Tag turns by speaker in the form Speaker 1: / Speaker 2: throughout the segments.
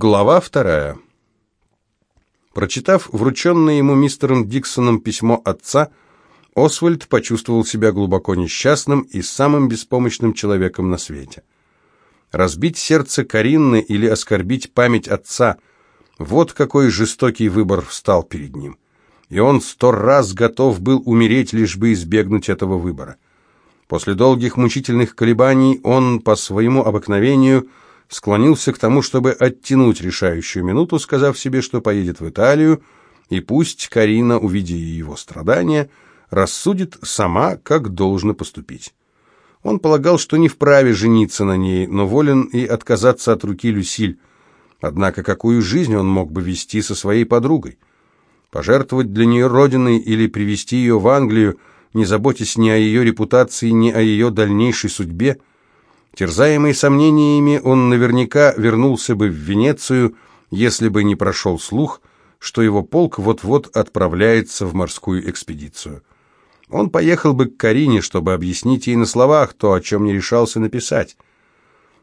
Speaker 1: Глава вторая. Прочитав врученное ему мистером Диксоном письмо отца, Освальд почувствовал себя глубоко несчастным и самым беспомощным человеком на свете. Разбить сердце Каринны или оскорбить память отца – вот какой жестокий выбор встал перед ним. И он сто раз готов был умереть, лишь бы избегнуть этого выбора. После долгих мучительных колебаний он, по своему обыкновению, – склонился к тому, чтобы оттянуть решающую минуту, сказав себе, что поедет в Италию, и пусть Карина, увидя его страдания, рассудит сама, как должно поступить. Он полагал, что не вправе жениться на ней, но волен и отказаться от руки Люсиль. Однако какую жизнь он мог бы вести со своей подругой? Пожертвовать для нее родиной или привести ее в Англию, не заботясь ни о ее репутации, ни о ее дальнейшей судьбе – Терзаемый сомнениями, он наверняка вернулся бы в Венецию, если бы не прошел слух, что его полк вот-вот отправляется в морскую экспедицию. Он поехал бы к Карине, чтобы объяснить ей на словах то, о чем не решался написать.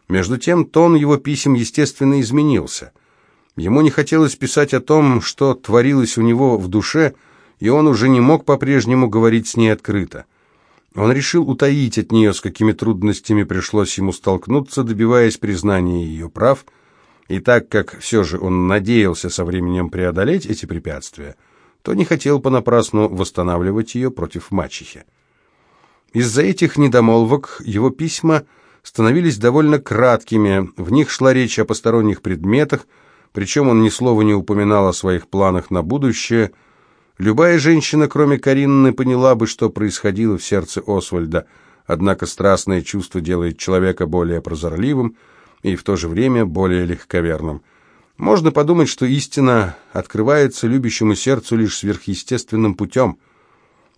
Speaker 1: Между тем, тон его писем, естественно, изменился. Ему не хотелось писать о том, что творилось у него в душе, и он уже не мог по-прежнему говорить с ней открыто. Он решил утаить от нее, с какими трудностями пришлось ему столкнуться, добиваясь признания ее прав, и так как все же он надеялся со временем преодолеть эти препятствия, то не хотел понапрасну восстанавливать ее против мачехи. Из-за этих недомолвок его письма становились довольно краткими, в них шла речь о посторонних предметах, причем он ни слова не упоминал о своих планах на будущее – Любая женщина, кроме Каринны, поняла бы, что происходило в сердце Освальда, однако страстное чувство делает человека более прозорливым и в то же время более легковерным. Можно подумать, что истина открывается любящему сердцу лишь сверхъестественным путем.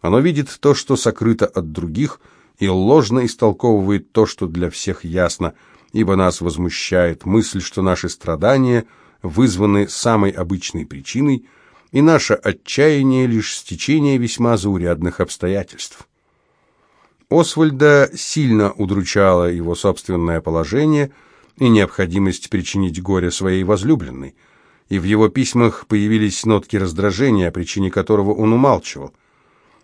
Speaker 1: Оно видит то, что сокрыто от других, и ложно истолковывает то, что для всех ясно, ибо нас возмущает мысль, что наши страдания вызваны самой обычной причиной – и наше отчаяние лишь стечение весьма заурядных обстоятельств. Освальда сильно удручало его собственное положение и необходимость причинить горе своей возлюбленной, и в его письмах появились нотки раздражения, о причине которого он умалчивал.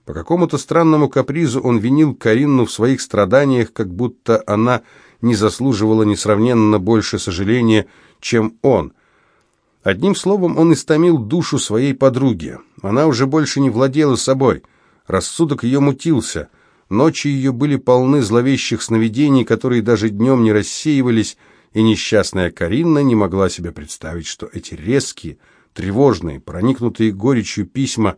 Speaker 1: По какому-то странному капризу он винил Каринну в своих страданиях, как будто она не заслуживала несравненно больше сожаления, чем он – Одним словом, он истомил душу своей подруги. Она уже больше не владела собой. Рассудок ее мутился. Ночи ее были полны зловещих сновидений, которые даже днем не рассеивались, и несчастная Каринна не могла себе представить, что эти резкие, тревожные, проникнутые горечью письма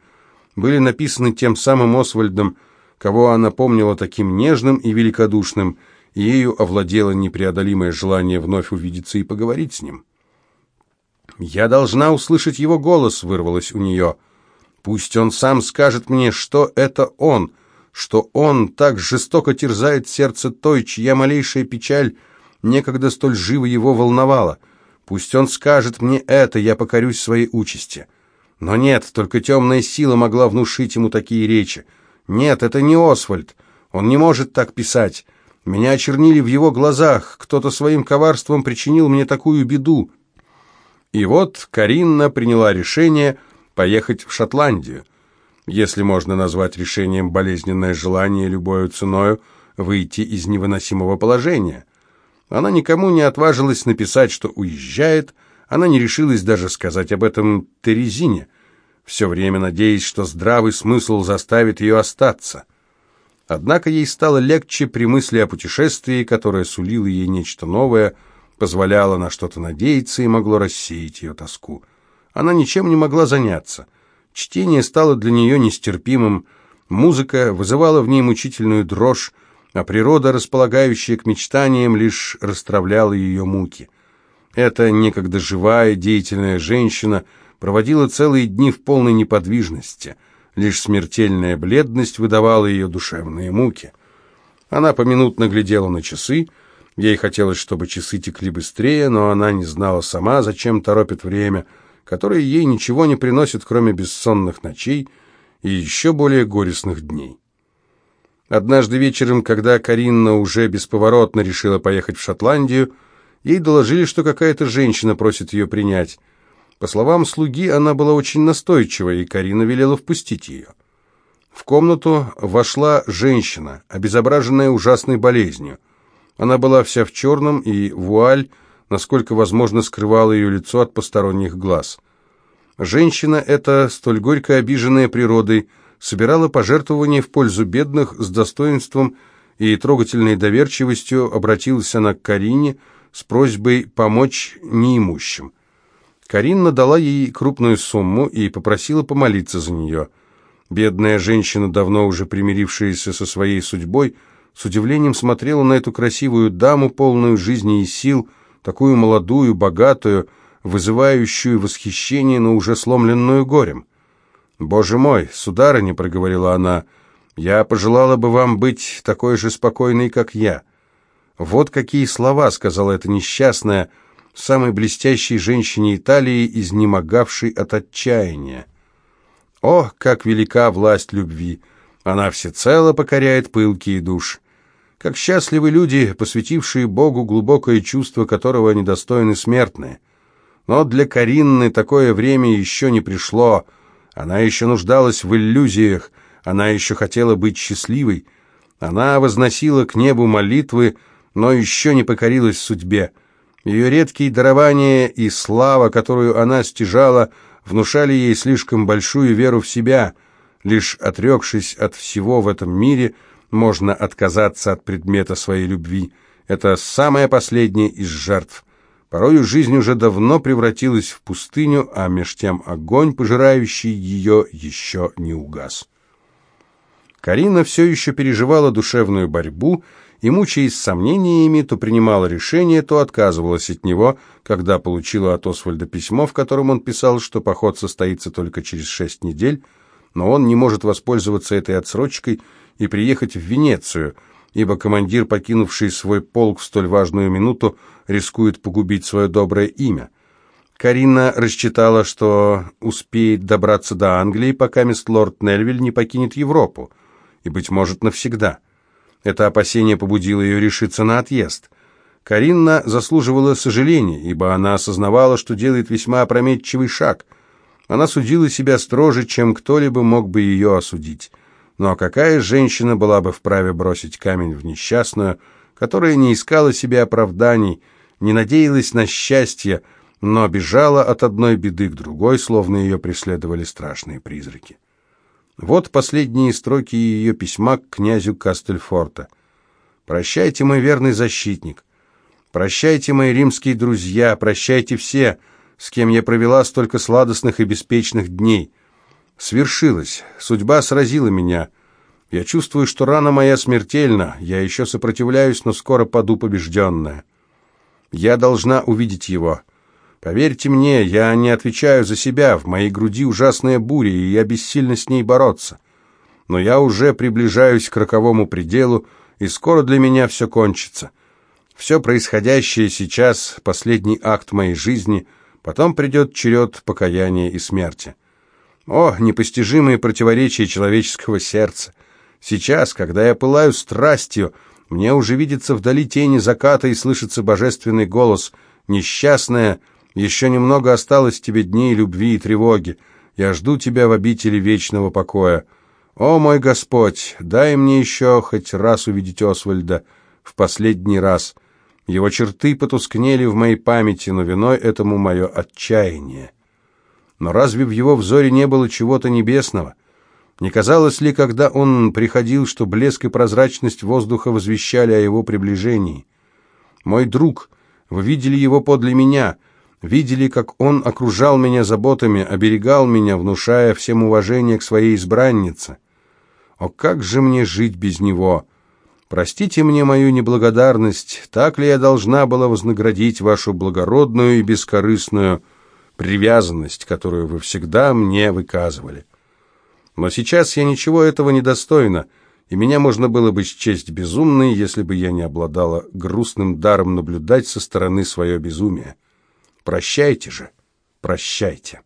Speaker 1: были написаны тем самым Освальдом, кого она помнила таким нежным и великодушным, и ею овладело непреодолимое желание вновь увидеться и поговорить с ним. «Я должна услышать его голос», — вырвалось у нее. «Пусть он сам скажет мне, что это он, что он так жестоко терзает сердце той, чья малейшая печаль некогда столь живо его волновала. Пусть он скажет мне это, я покорюсь своей участи». Но нет, только темная сила могла внушить ему такие речи. Нет, это не Освальд. Он не может так писать. Меня очернили в его глазах. Кто-то своим коварством причинил мне такую беду. И вот Каринна приняла решение поехать в Шотландию. Если можно назвать решением болезненное желание любой ценою выйти из невыносимого положения. Она никому не отважилась написать, что уезжает, она не решилась даже сказать об этом Терезине, все время надеясь, что здравый смысл заставит ее остаться. Однако ей стало легче при мысли о путешествии, которое сулило ей нечто новое – позволяло на что-то надеяться и могло рассеять ее тоску. Она ничем не могла заняться. Чтение стало для нее нестерпимым, музыка вызывала в ней мучительную дрожь, а природа, располагающая к мечтаниям, лишь расстравляла ее муки. Эта некогда живая, деятельная женщина проводила целые дни в полной неподвижности. Лишь смертельная бледность выдавала ее душевные муки. Она поминутно глядела на часы, Ей хотелось, чтобы часы текли быстрее, но она не знала сама, зачем торопит время, которое ей ничего не приносит, кроме бессонных ночей и еще более горестных дней. Однажды вечером, когда Каринна уже бесповоротно решила поехать в Шотландию, Ей доложили, что какая-то женщина просит ее принять. По словам слуги, она была очень настойчива, и Карина велела впустить ее. В комнату вошла женщина, обезображенная ужасной болезнью. Она была вся в черном, и вуаль, насколько возможно, скрывала ее лицо от посторонних глаз. Женщина эта, столь горько обиженная природой, собирала пожертвования в пользу бедных с достоинством и трогательной доверчивостью обратилась она к Карине с просьбой помочь неимущим. Каринна дала ей крупную сумму и попросила помолиться за нее. Бедная женщина, давно уже примирившаяся со своей судьбой, с удивлением смотрела на эту красивую даму, полную жизни и сил, такую молодую, богатую, вызывающую восхищение, но уже сломленную горем. «Боже мой, сударыня», — проговорила она, — «я пожелала бы вам быть такой же спокойной, как я». «Вот какие слова», — сказала эта несчастная, — самой блестящей женщине Италии, изнемогавшей от отчаяния. О, как велика власть любви! Она всецело покоряет пылкие душ. Как счастливы люди, посвятившие Богу глубокое чувство, которого недостойны смертные. Но для Каринны такое время еще не пришло. Она еще нуждалась в иллюзиях, она еще хотела быть счастливой. Она возносила к небу молитвы, но еще не покорилась судьбе. Ее редкие дарования и слава, которую она стяжала, внушали ей слишком большую веру в себя. Лишь отрекшись от всего в этом мире, можно отказаться от предмета своей любви. Это самая последняя из жертв. Порою жизнь уже давно превратилась в пустыню, а меж тем огонь, пожирающий ее, еще не угас. Карина все еще переживала душевную борьбу, и, мучаясь сомнениями, то принимала решение, то отказывалась от него, когда получила от Освальда письмо, в котором он писал, что поход состоится только через шесть недель, но он не может воспользоваться этой отсрочкой и приехать в Венецию, ибо командир, покинувший свой полк в столь важную минуту, рискует погубить свое доброе имя. Карина рассчитала, что успеет добраться до Англии, пока мисс лорд Нельвиль не покинет Европу, и, быть может, навсегда. Это опасение побудило ее решиться на отъезд. Каринна заслуживала сожаления, ибо она осознавала, что делает весьма опрометчивый шаг. Она судила себя строже, чем кто-либо мог бы ее осудить. Но какая женщина была бы вправе бросить камень в несчастную, которая не искала себе оправданий, не надеялась на счастье, но бежала от одной беды к другой, словно ее преследовали страшные призраки. Вот последние строки ее письма к князю Кастельфорта. «Прощайте, мой верный защитник. Прощайте, мои римские друзья, прощайте все, с кем я провела столько сладостных и беспечных дней. Свершилось, судьба сразила меня. Я чувствую, что рана моя смертельна, я еще сопротивляюсь, но скоро паду побежденная. Я должна увидеть его». Поверьте мне, я не отвечаю за себя, в моей груди ужасная буря, и я бессильно с ней бороться. Но я уже приближаюсь к роковому пределу, и скоро для меня все кончится. Все происходящее сейчас — последний акт моей жизни, потом придет черед покаяния и смерти. О, непостижимые противоречия человеческого сердца! Сейчас, когда я пылаю страстью, мне уже видится вдали тени заката и слышится божественный голос «Несчастная!» Еще немного осталось тебе дней любви и тревоги. Я жду тебя в обители вечного покоя. О, мой Господь, дай мне еще хоть раз увидеть Освальда, в последний раз. Его черты потускнели в моей памяти, но виной этому мое отчаяние. Но разве в его взоре не было чего-то небесного? Не казалось ли, когда он приходил, что блеск и прозрачность воздуха возвещали о его приближении? Мой друг, вы видели его подле меня — видели, как он окружал меня заботами, оберегал меня, внушая всем уважение к своей избраннице. О, как же мне жить без него? Простите мне мою неблагодарность, так ли я должна была вознаградить вашу благородную и бескорыстную привязанность, которую вы всегда мне выказывали? Но сейчас я ничего этого не достойна, и меня можно было бы счесть безумной, если бы я не обладала грустным даром наблюдать со стороны свое безумие. Прощайте же, прощайте.